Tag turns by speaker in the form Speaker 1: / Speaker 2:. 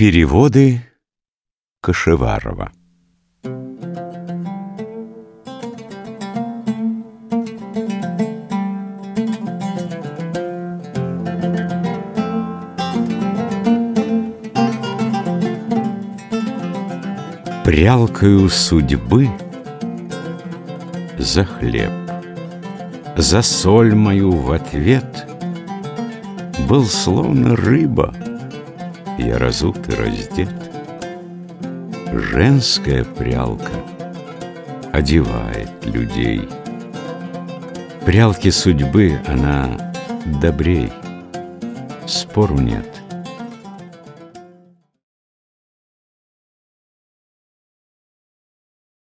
Speaker 1: Переводы Кашеварова. Прялкою судьбы за хлеб, За соль мою в ответ Был словно рыба — я разут и раздет. Женская прялка одевает людей. Прялки судьбы она добрей, спору нет.